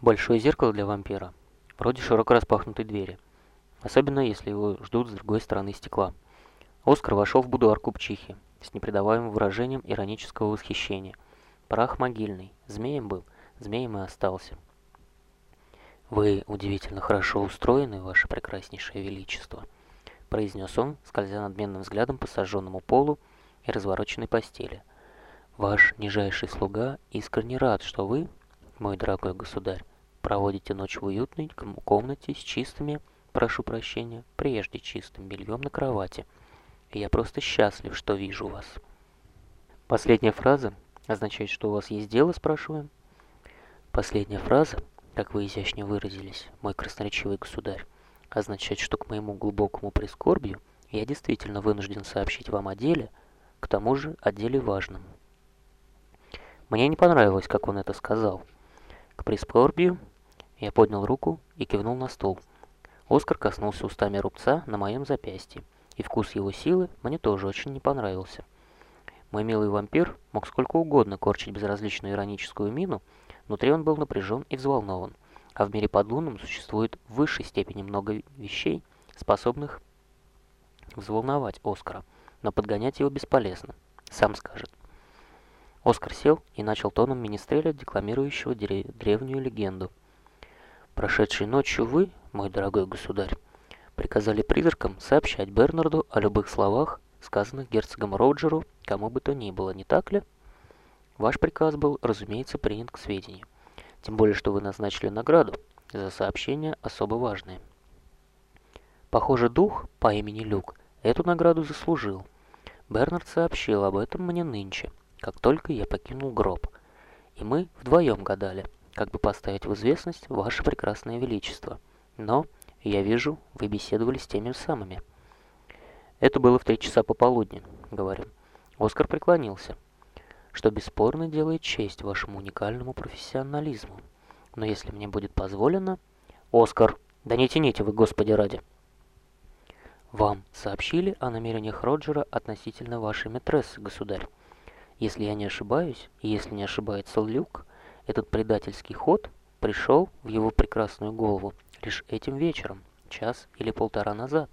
Большое зеркало для вампира, вроде широко распахнутой двери, особенно если его ждут с другой стороны стекла. Оскар вошел в будуар купчихи с непредаваемым выражением иронического восхищения. Прах могильный, змеем был, змеем и остался. «Вы удивительно хорошо устроены, ваше прекраснейшее величество», — произнес он, скользя надменным взглядом по сожженному полу и развороченной постели. «Ваш нижайший слуга искренне рад, что вы, мой дорогой государь, проводите ночь в уютной комнате с чистыми, прошу прощения, прежде чистым бельем на кровати. И я просто счастлив, что вижу вас. Последняя фраза означает, что у вас есть дело, спрашиваем. Последняя фраза, как вы изящно выразились, мой красноречивый государь, означает, что к моему глубокому прискорбию я действительно вынужден сообщить вам о деле, к тому же о деле важном. Мне не понравилось, как он это сказал. К прискорбию я поднял руку и кивнул на стол. Оскар коснулся устами рубца на моем запястье, и вкус его силы мне тоже очень не понравился. Мой милый вампир мог сколько угодно корчить безразличную ироническую мину, внутри он был напряжен и взволнован, а в мире подлунном существует в высшей степени много вещей, способных взволновать Оскара, но подгонять его бесполезно, сам скажет. Оскар сел и начал тоном министреля, декламирующего древнюю легенду. «Прошедшей ночью вы, мой дорогой государь, приказали призракам сообщать Бернарду о любых словах, сказанных герцогом Роджеру, кому бы то ни было, не так ли? Ваш приказ был, разумеется, принят к сведению. Тем более, что вы назначили награду за сообщение особо важное. Похоже, дух по имени Люк эту награду заслужил. Бернард сообщил об этом мне нынче, как только я покинул гроб. И мы вдвоем гадали, как бы поставить в известность ваше прекрасное величество. Но, я вижу, вы беседовали с теми самыми. Это было в три часа пополудни, говорю. Оскар преклонился, что бесспорно делает честь вашему уникальному профессионализму. Но если мне будет позволено... Оскар, да не тяните вы, господи ради. Вам сообщили о намерениях Роджера относительно вашей мэтрессы, государь. Если я не ошибаюсь, если не ошибается Люк, этот предательский ход пришел в его прекрасную голову лишь этим вечером, час или полтора назад.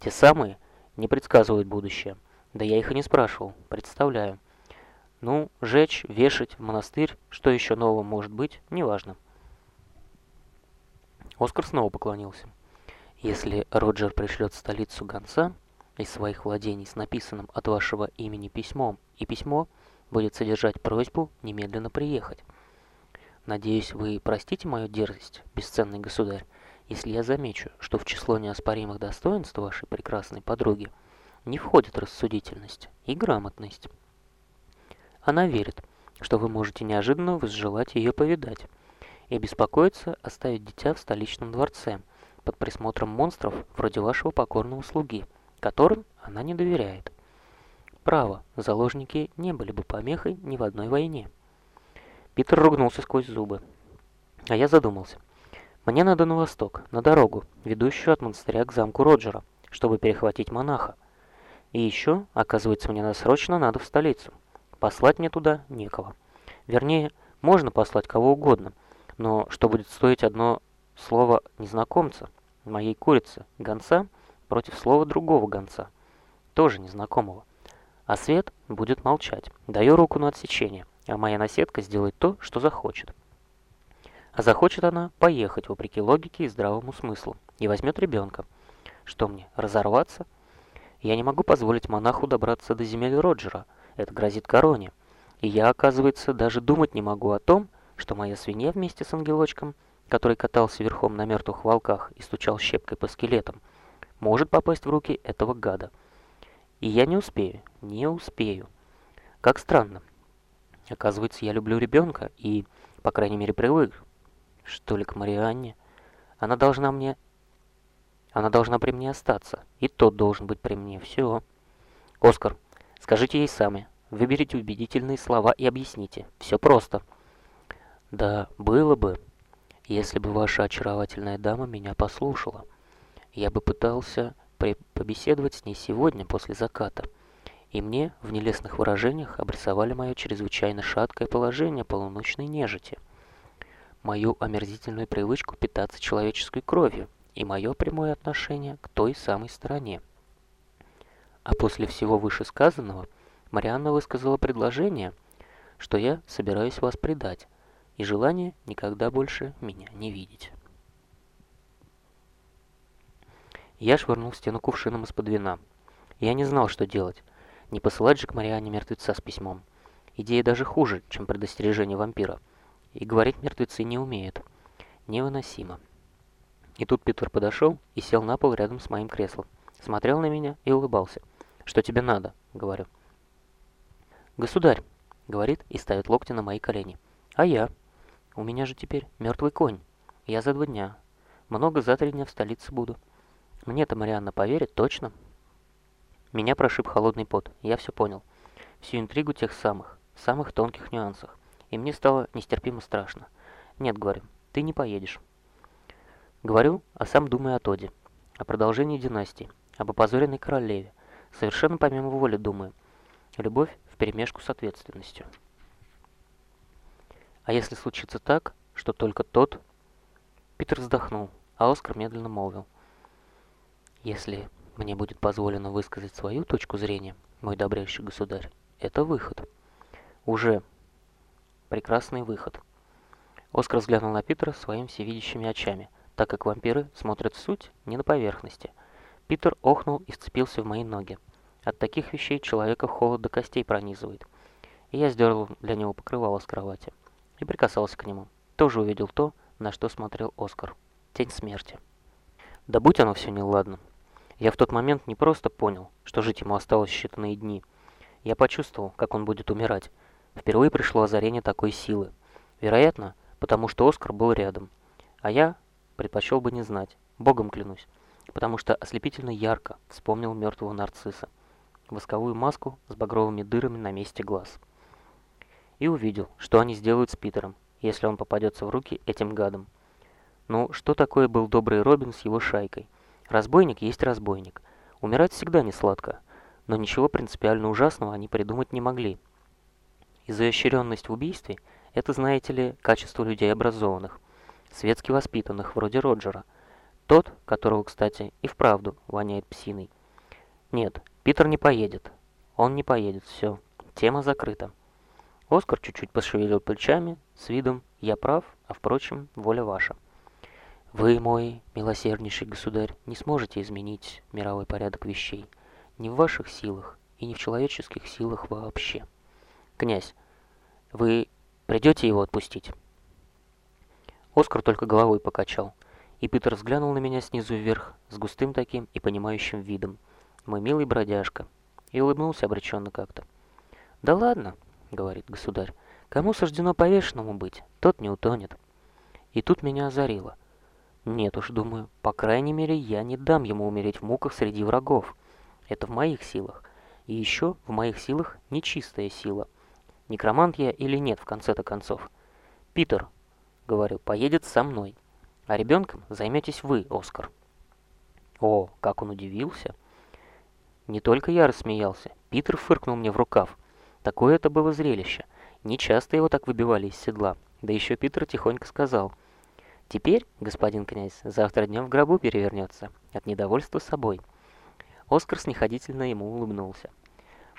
Те самые не предсказывают будущее. Да я их и не спрашивал, представляю. Ну, жечь, вешать, в монастырь, что еще нового может быть, неважно. Оскар снова поклонился. Если Роджер пришлет в столицу гонца из своих владений с написанным от вашего имени письмом и письмо будет содержать просьбу немедленно приехать. Надеюсь, вы простите мою дерзость, бесценный государь, если я замечу, что в число неоспоримых достоинств вашей прекрасной подруги не входит рассудительность и грамотность. Она верит, что вы можете неожиданно возжелать ее повидать и беспокоится оставить дитя в столичном дворце под присмотром монстров вроде вашего покорного слуги, которым она не доверяет. Право, заложники не были бы помехой ни в одной войне. Питер ругнулся сквозь зубы. А я задумался. Мне надо на восток, на дорогу, ведущую от монастыря к замку Роджера, чтобы перехватить монаха. И еще, оказывается, мне срочно надо в столицу. Послать мне туда некого. Вернее, можно послать кого угодно, но что будет стоить одно слово незнакомца, моей курицы, гонца, против слова другого гонца, тоже незнакомого. А Свет будет молчать. Даю руку на отсечение, а моя наседка сделает то, что захочет. А захочет она поехать, вопреки логике и здравому смыслу, и возьмет ребенка. Что мне, разорваться? Я не могу позволить монаху добраться до земель Роджера. Это грозит короне. И я, оказывается, даже думать не могу о том, что моя свинья вместе с ангелочком, который катался верхом на мертвых волках и стучал щепкой по скелетам, может попасть в руки этого гада. И я не успею, не успею. Как странно. Оказывается, я люблю ребенка и, по крайней мере, привык. Что ли, к Марианне? Она должна мне... Она должна при мне остаться. И тот должен быть при мне. Все. Оскар, скажите ей сами. Выберите убедительные слова и объясните. Все просто. Да, было бы, если бы ваша очаровательная дама меня послушала. Я бы пытался побеседовать с ней сегодня после заката, и мне в нелестных выражениях обрисовали мое чрезвычайно шаткое положение полуночной нежити. мою омерзительную привычку питаться человеческой кровью и мое прямое отношение к той самой стороне. А после всего вышесказанного Марианна высказала предложение, что я собираюсь вас предать, и желание никогда больше меня не видеть. Я швырнул в стену кувшином из-под вина. Я не знал, что делать. Не посылать же к Марианне мертвеца с письмом. Идея даже хуже, чем предостережение вампира. И говорить мертвецы не умеют. Невыносимо. И тут Питер подошел и сел на пол рядом с моим креслом. Смотрел на меня и улыбался. «Что тебе надо?» — говорю. «Государь», — говорит и ставит локти на мои колени. «А я?» «У меня же теперь мертвый конь. Я за два дня. Много за три дня в столице буду. Мне-то Марианна поверит, точно?» Меня прошиб холодный пот. Я все понял. Всю интригу тех самых, самых тонких нюансах. И мне стало нестерпимо страшно. «Нет, — говорю, — ты не поедешь». Говорю, а сам думаю о Тоде, о продолжении династии, об опозоренной королеве. Совершенно помимо воли думаю. Любовь вперемешку с ответственностью. А если случится так, что только тот... Питер вздохнул, а Оскар медленно молвил. Если мне будет позволено высказать свою точку зрения, мой добрейший государь, это выход. Уже прекрасный выход. Оскар взглянул на Питера своими всевидящими очами – так как вампиры смотрят в суть, не на поверхности. Питер охнул и вцепился в мои ноги. От таких вещей человека холод до костей пронизывает. И я сделал для него покрывало с кровати. И прикасался к нему. Тоже увидел то, на что смотрел Оскар. Тень смерти. Да будь оно все неладно. Я в тот момент не просто понял, что жить ему осталось считанные дни. Я почувствовал, как он будет умирать. Впервые пришло озарение такой силы. Вероятно, потому что Оскар был рядом. А я предпочел бы не знать, богом клянусь, потому что ослепительно ярко вспомнил мертвого нарцисса, восковую маску с багровыми дырами на месте глаз. И увидел, что они сделают с Питером, если он попадется в руки этим гадам. Ну, что такое был добрый Робин с его шайкой? Разбойник есть разбойник. Умирать всегда не сладко, но ничего принципиально ужасного они придумать не могли. Изощренность в убийстве – это, знаете ли, качество людей образованных – светски воспитанных, вроде Роджера. Тот, которого, кстати, и вправду воняет псиной. Нет, Питер не поедет. Он не поедет, все. Тема закрыта. Оскар чуть-чуть пошевелил плечами, с видом «я прав, а впрочем, воля ваша». Вы, мой милосерднейший государь, не сможете изменить мировой порядок вещей. Не в ваших силах и не в человеческих силах вообще. Князь, вы придете его отпустить? Оскар только головой покачал. И Питер взглянул на меня снизу вверх, с густым таким и понимающим видом. Мой милый бродяжка. И улыбнулся обреченно как-то. «Да ладно», — говорит государь, — «кому суждено повешенному быть, тот не утонет». И тут меня озарило. Нет уж, думаю, по крайней мере, я не дам ему умереть в муках среди врагов. Это в моих силах. И еще в моих силах нечистая сила. Некромант я или нет, в конце-то концов. Питер, говорю, поедет со мной. А ребенком займетесь вы, Оскар. О, как он удивился. Не только я рассмеялся. Питер фыркнул мне в рукав. Такое это было зрелище. Не часто его так выбивали из седла. Да еще Питер тихонько сказал. Теперь, господин князь, завтра днем в гробу перевернется. От недовольства собой. Оскар снисходительно ему улыбнулся.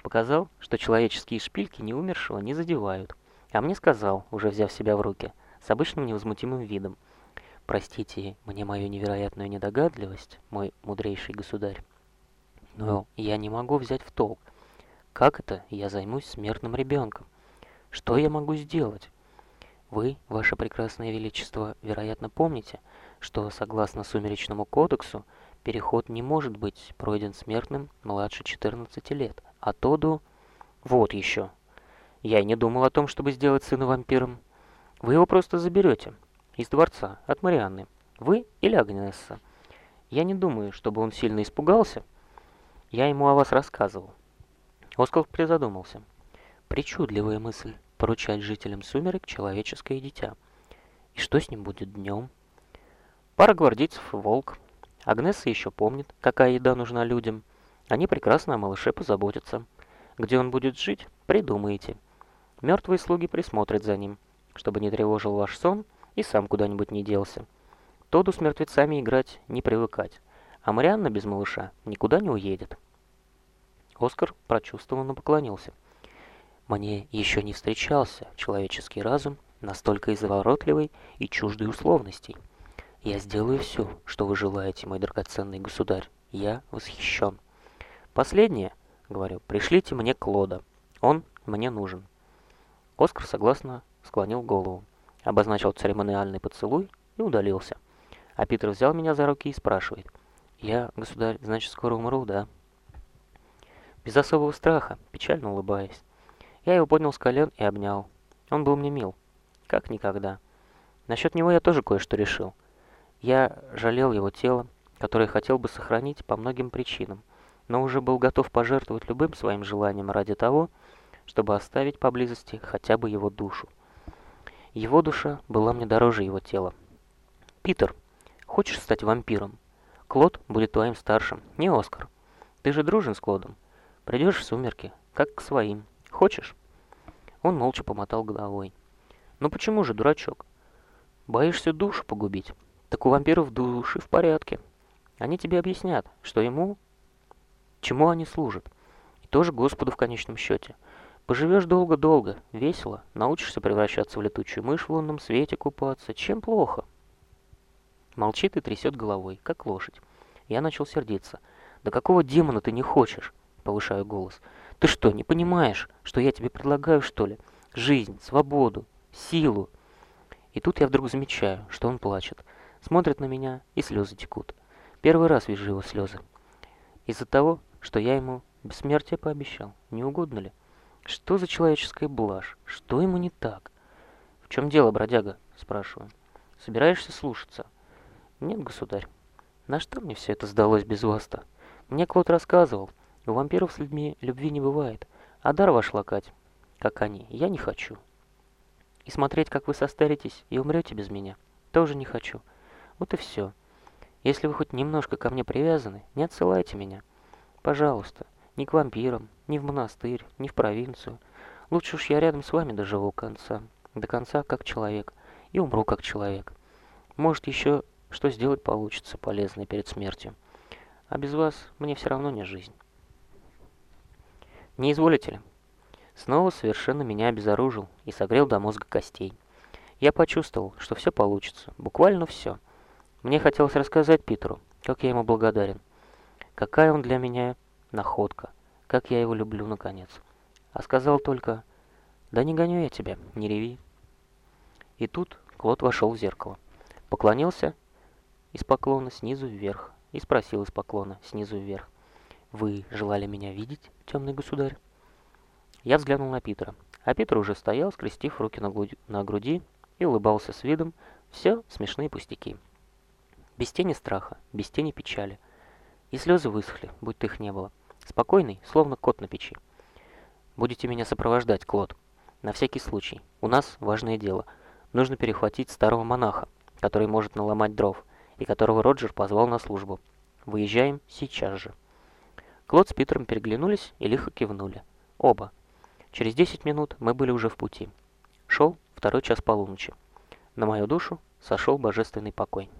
Показал, что человеческие шпильки не умершего не задевают. А мне сказал, уже взяв себя в руки – с обычным невозмутимым видом. «Простите мне мою невероятную недогадливость, мой мудрейший государь, но я не могу взять в толк, как это я займусь смертным ребенком? Что я могу сделать? Вы, ваше прекрасное величество, вероятно помните, что согласно Сумеречному кодексу переход не может быть пройден смертным младше 14 лет, а то до... Вот еще. Я и не думал о том, чтобы сделать сына вампиром. Вы его просто заберете. Из дворца, от Марианны. Вы или Агнесса. Я не думаю, чтобы он сильно испугался. Я ему о вас рассказывал. Оскар призадумался. Причудливая мысль – поручать жителям сумерек человеческое дитя. И что с ним будет днем? Пара гвардейцев и волк. Агнесса еще помнит, какая еда нужна людям. Они прекрасно о малыше позаботятся. Где он будет жить, придумайте. Мертвые слуги присмотрят за ним – чтобы не тревожил ваш сон и сам куда-нибудь не делся. Тоду с мертвецами играть не привыкать, а Марианна без малыша никуда не уедет. Оскар прочувствованно поклонился. Мне еще не встречался человеческий разум, настолько изворотливый и чуждый условностей. Я сделаю все, что вы желаете, мой драгоценный государь. Я восхищен. Последнее, говорю, пришлите мне Клода. Он мне нужен. Оскар согласно склонил голову, обозначил церемониальный поцелуй и удалился. А Питер взял меня за руки и спрашивает. «Я, государь, значит, скоро умру, да?» Без особого страха, печально улыбаясь. Я его поднял с колен и обнял. Он был мне мил, как никогда. Насчет него я тоже кое-что решил. Я жалел его тело, которое хотел бы сохранить по многим причинам, но уже был готов пожертвовать любым своим желанием ради того, чтобы оставить поблизости хотя бы его душу. Его душа была мне дороже его тела. «Питер, хочешь стать вампиром? Клод будет твоим старшим, не Оскар. Ты же дружен с Клодом. Придешь в сумерки, как к своим. Хочешь?» Он молча помотал головой. «Ну почему же, дурачок? Боишься душу погубить? Так у вампиров души в порядке. Они тебе объяснят, что ему... Чему они служат. И тоже Господу в конечном счете. Поживешь долго-долго, весело, научишься превращаться в летучую мышь в лунном свете, купаться. Чем плохо?» Молчит и трясет головой, как лошадь. Я начал сердиться. «Да какого демона ты не хочешь?» Повышаю голос. Ты что, не понимаешь, что я тебе предлагаю, что ли? Жизнь, свободу, силу. И тут я вдруг замечаю, что он плачет. Смотрит на меня, и слезы текут. Первый раз вижу его слезы. Из-за того, что я ему бессмертие пообещал. Не угодно ли? Что за человеческая блажь? Что ему не так? В чем дело, бродяга? Спрашиваю. Собираешься слушаться? Нет, государь. На что мне все это сдалось без вас-то? Мне Клод рассказывал, у вампиров с людьми любви не бывает, а дар ваш лакать, как они, я не хочу. И смотреть, как вы состаритесь и умрете без меня, тоже не хочу. Вот и все. Если вы хоть немножко ко мне привязаны, не отсылайте меня. Пожалуйста, ни к вампирам, ни в монастырь, ни в провинцию. Лучше уж я рядом с вами доживу конца, до конца как человек, и умру как человек. Может, еще что сделать получится полезное перед смертью. А без вас мне все равно не жизнь. Не изволите ли? Снова совершенно меня обезоружил и согрел до мозга костей. Я почувствовал, что все получится, буквально все. Мне хотелось рассказать Питеру, как я ему благодарен. Какая он для меня находка, как я его люблю, наконец. А сказал только, да не гоню я тебя, не реви. И тут Клод вошел в зеркало. Поклонился из поклона снизу вверх и спросил из поклона снизу вверх. «Вы желали меня видеть, темный государь?» Я взглянул на Питера, а Питер уже стоял, скрестив руки на груди, на груди и улыбался с видом «все смешные пустяки». Без тени страха, без тени печали. И слезы высохли, будто их не было. Спокойный, словно кот на печи. «Будете меня сопровождать, Клод. На всякий случай. У нас важное дело. Нужно перехватить старого монаха, который может наломать дров, и которого Роджер позвал на службу. Выезжаем сейчас же». Клод с Питером переглянулись и лихо кивнули. Оба. Через 10 минут мы были уже в пути. Шел второй час полуночи. На мою душу сошел божественный покой.